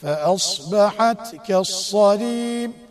فأصبحت كالصريم.